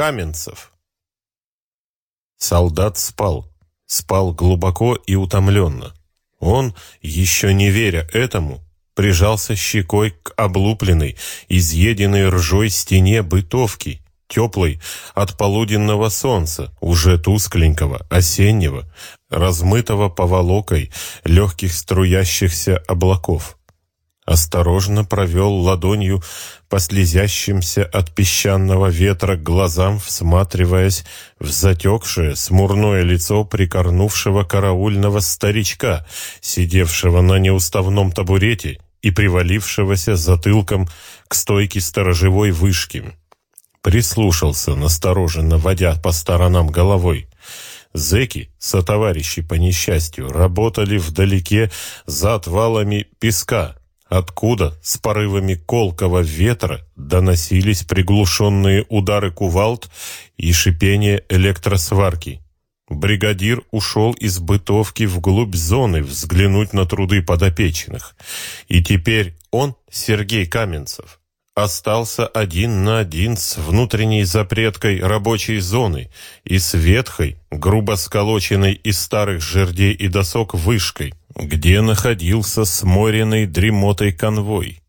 Каменцев. Солдат спал. Спал глубоко и утомленно. Он, еще не веря этому, прижался щекой к облупленной, изъеденной ржой стене бытовки, теплой от полуденного солнца, уже тускленького, осеннего, размытого поволокой легких струящихся облаков осторожно провел ладонью по слезящимся от песчаного ветра глазам, всматриваясь в затекшее, смурное лицо прикорнувшего караульного старичка, сидевшего на неуставном табурете и привалившегося затылком к стойке сторожевой вышки. Прислушался, настороженно водя по сторонам головой. Зэки, сотоварищи по несчастью, работали вдалеке за отвалами песка, откуда с порывами колкого ветра доносились приглушенные удары кувалд и шипение электросварки. Бригадир ушел из бытовки вглубь зоны взглянуть на труды подопечных. И теперь он, Сергей Каменцев, остался один на один с внутренней запреткой рабочей зоны и с ветхой, грубо сколоченной из старых жердей и досок вышкой, где находился сморенный дремотой конвой,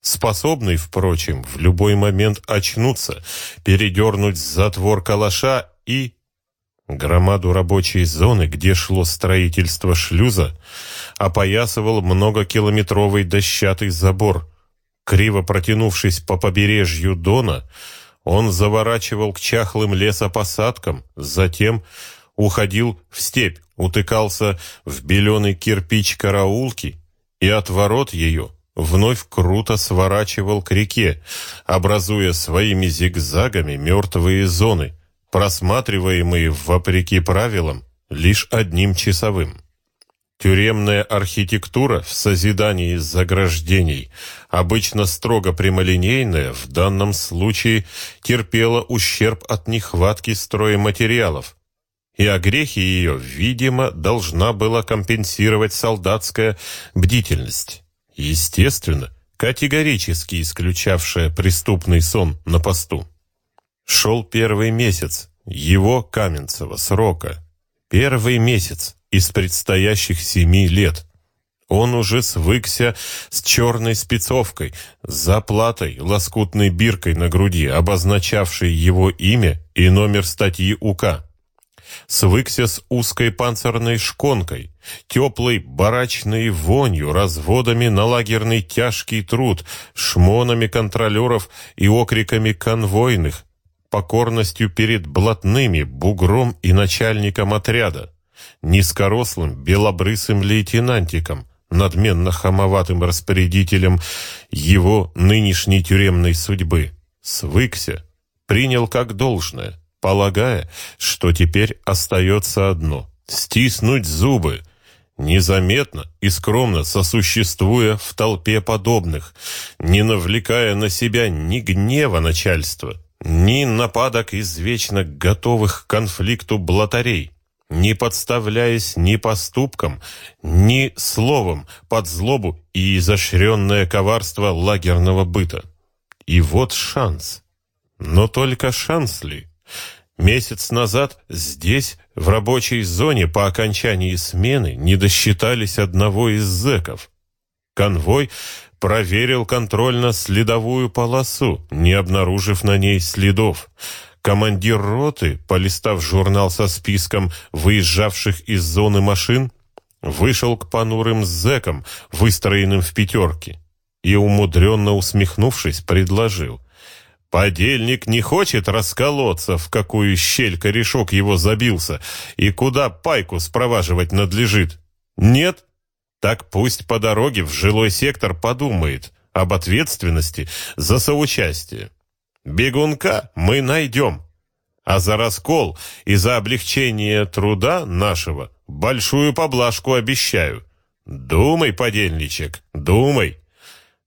способный, впрочем, в любой момент очнуться, передернуть затвор калаша и... Громаду рабочей зоны, где шло строительство шлюза, опоясывал многокилометровый дощатый забор, Криво протянувшись по побережью Дона, он заворачивал к чахлым лесопосадкам, затем уходил в степь, утыкался в беленый кирпич караулки и от ворот ее вновь круто сворачивал к реке, образуя своими зигзагами мертвые зоны, просматриваемые, вопреки правилам, лишь одним часовым. Тюремная архитектура в созидании заграждений, обычно строго прямолинейная, в данном случае терпела ущерб от нехватки стройматериалов, и огрехи ее, видимо, должна была компенсировать солдатская бдительность. Естественно, категорически исключавшая преступный сон на посту. Шел первый месяц его Каменцева срока. Первый месяц из предстоящих семи лет. Он уже свыкся с черной спецовкой, с заплатой, лоскутной биркой на груди, обозначавшей его имя и номер статьи УК. Свыкся с узкой панцирной шконкой, теплой барачной вонью, разводами на лагерный тяжкий труд, шмонами контролеров и окриками конвойных, покорностью перед блатными, бугром и начальником отряда низкорослым белобрысым лейтенантиком, надменно хамоватым распорядителем его нынешней тюремной судьбы. Свыкся, принял как должное, полагая, что теперь остается одно — стиснуть зубы, незаметно и скромно сосуществуя в толпе подобных, не навлекая на себя ни гнева начальства, ни нападок извечно готовых к конфликту блатарей, не подставляясь ни поступком, ни словом под злобу и изощренное коварство лагерного быта. И вот шанс. Но только шанс ли? Месяц назад здесь, в рабочей зоне по окончании смены, не досчитались одного из зэков. Конвой проверил контрольно-следовую полосу, не обнаружив на ней следов. Командир роты, полистав журнал со списком выезжавших из зоны машин, вышел к понурым зэкам, выстроенным в пятерке, и, умудренно усмехнувшись, предложил. «Подельник не хочет расколоться, в какую щель корешок его забился, и куда пайку спроваживать надлежит? Нет? Так пусть по дороге в жилой сектор подумает об ответственности за соучастие». Бегунка мы найдем, а за раскол и за облегчение труда нашего большую поблажку обещаю. Думай, подельничек, думай.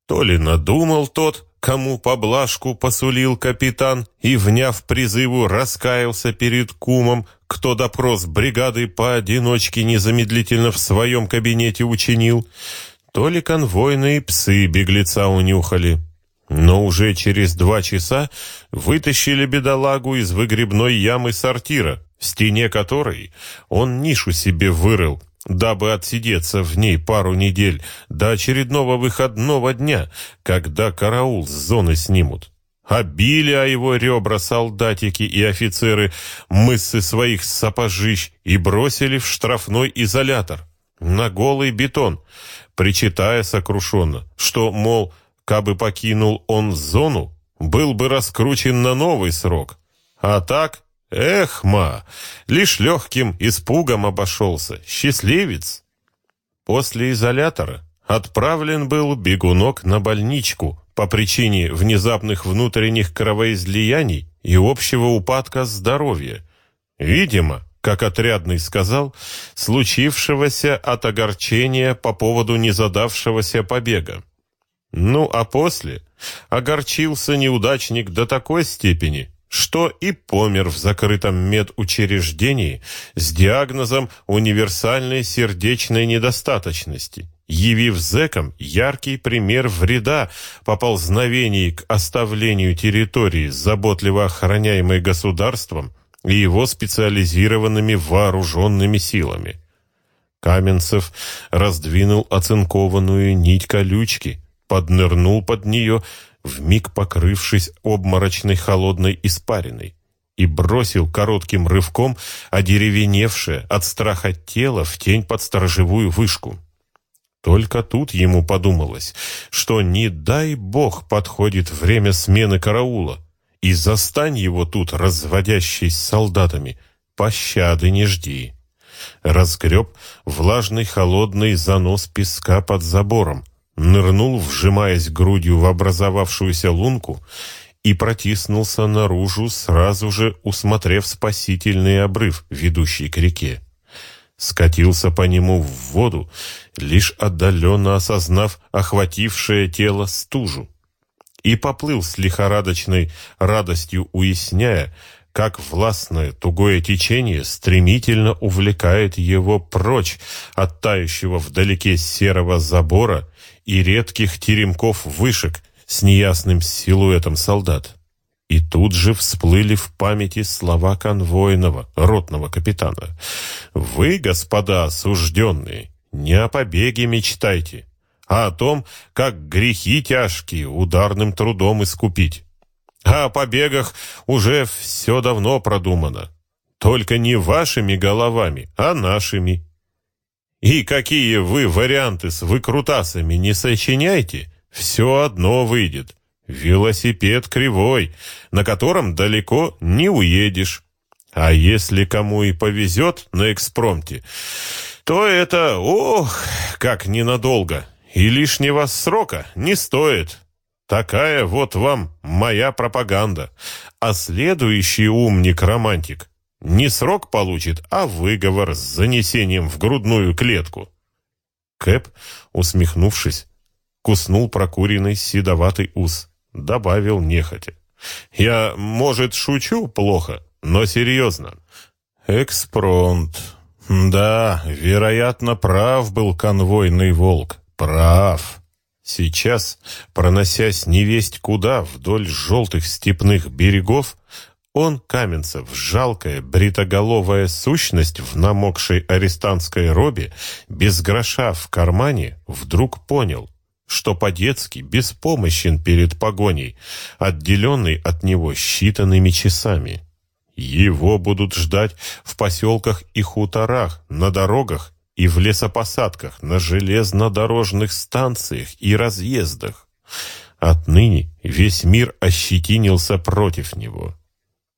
То ли надумал тот, кому поблажку посулил капитан, и, вняв призыву, раскаялся перед кумом, кто допрос бригады поодиночке незамедлительно в своем кабинете учинил, то ли конвойные псы беглеца унюхали. Но уже через два часа вытащили бедолагу из выгребной ямы сортира, в стене которой он нишу себе вырыл, дабы отсидеться в ней пару недель до очередного выходного дня, когда караул с зоны снимут. Обили о его ребра солдатики и офицеры мысы своих сапожищ и бросили в штрафной изолятор на голый бетон, причитая сокрушенно, что, мол, кабы покинул он зону, был бы раскручен на новый срок. А так, эх, ма, лишь легким испугом обошелся, счастливец. После изолятора отправлен был бегунок на больничку по причине внезапных внутренних кровоизлияний и общего упадка здоровья. Видимо, как отрядный сказал, случившегося от огорчения по поводу незадавшегося побега. Ну, а после огорчился неудачник до такой степени, что и помер в закрытом медучреждении с диагнозом универсальной сердечной недостаточности, явив зэкам яркий пример вреда поползновений к оставлению территории, заботливо охраняемой государством и его специализированными вооруженными силами. Каменцев раздвинул оцинкованную нить колючки, поднырнул под нее, вмиг покрывшись обморочной холодной испариной, и бросил коротким рывком одеревеневшее от страха тело в тень под сторожевую вышку. Только тут ему подумалось, что не дай бог подходит время смены караула, и застань его тут, разводящий с солдатами, пощады не жди. Разгреб влажный холодный занос песка под забором, нырнул, вжимаясь грудью в образовавшуюся лунку, и протиснулся наружу, сразу же усмотрев спасительный обрыв, ведущий к реке. Скатился по нему в воду, лишь отдаленно осознав охватившее тело стужу, и поплыл с лихорадочной радостью, уясняя, как властное тугое течение стремительно увлекает его прочь от тающего вдалеке серого забора и редких теремков вышек с неясным силуэтом солдат. И тут же всплыли в памяти слова конвойного, ротного капитана. «Вы, господа осужденные, не о побеге мечтайте, а о том, как грехи тяжкие ударным трудом искупить. А о побегах уже все давно продумано. Только не вашими головами, а нашими. И какие вы варианты с выкрутасами не сочиняйте, все одно выйдет. Велосипед кривой, на котором далеко не уедешь. А если кому и повезет на экспромте, то это, ох, как ненадолго, и лишнего срока не стоит. Такая вот вам моя пропаганда. А следующий умник-романтик не срок получит, а выговор с занесением в грудную клетку. Кэп, усмехнувшись, куснул прокуренный седоватый ус, добавил нехотя. «Я, может, шучу плохо, но серьезно. Экспронт. Да, вероятно, прав был конвойный волк. Прав. Сейчас, проносясь невесть куда вдоль желтых степных берегов, он, Каменцев, жалкая, бритоголовая сущность в намокшей арестантской робе, без гроша в кармане, вдруг понял, что по-детски беспомощен перед погоней, отделенный от него считанными часами. Его будут ждать в поселках и хуторах, на дорогах и в лесопосадках, на железнодорожных станциях и разъездах. Отныне весь мир ощетинился против него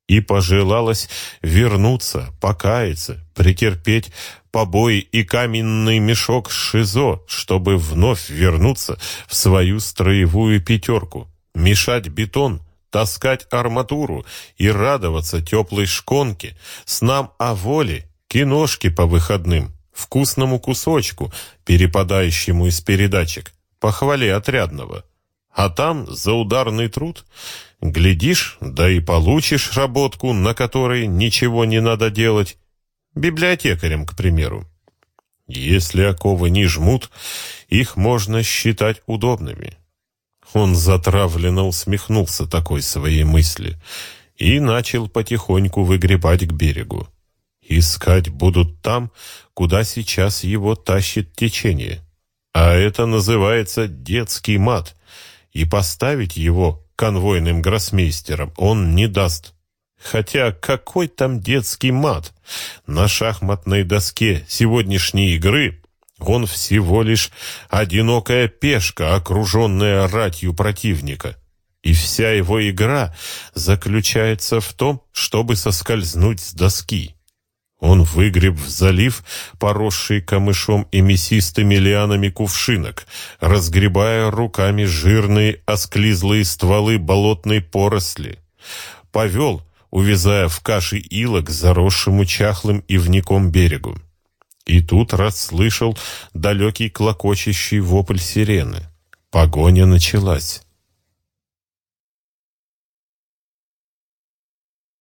и пожелалось вернуться, покаяться, претерпеть побои и каменный мешок ШИЗО, чтобы вновь вернуться в свою строевую пятерку, мешать бетон, таскать арматуру и радоваться теплой шконке, снам о воле, киношке по выходным, вкусному кусочку, перепадающему из передачек, похвале отрядного. А там за ударный труд Глядишь, да и получишь работку, на которой ничего не надо делать. Библиотекарем, к примеру. Если оковы не жмут, их можно считать удобными. Он затравленно усмехнулся такой своей мысли и начал потихоньку выгребать к берегу. Искать будут там, куда сейчас его тащит течение. А это называется детский мат, и поставить его конвойным гроссмейстером он не даст. Хотя какой там детский мат? На шахматной доске сегодняшней игры он всего лишь одинокая пешка, окруженная ратью противника. И вся его игра заключается в том, чтобы соскользнуть с доски. Он выгреб в залив, поросший камышом и мясистыми лианами кувшинок, разгребая руками жирные осклизлые стволы болотной поросли. Повел, увязая в каше илок заросшему чахлым ивником берегу. И тут расслышал далекий клокочущий вопль сирены. Погоня началась.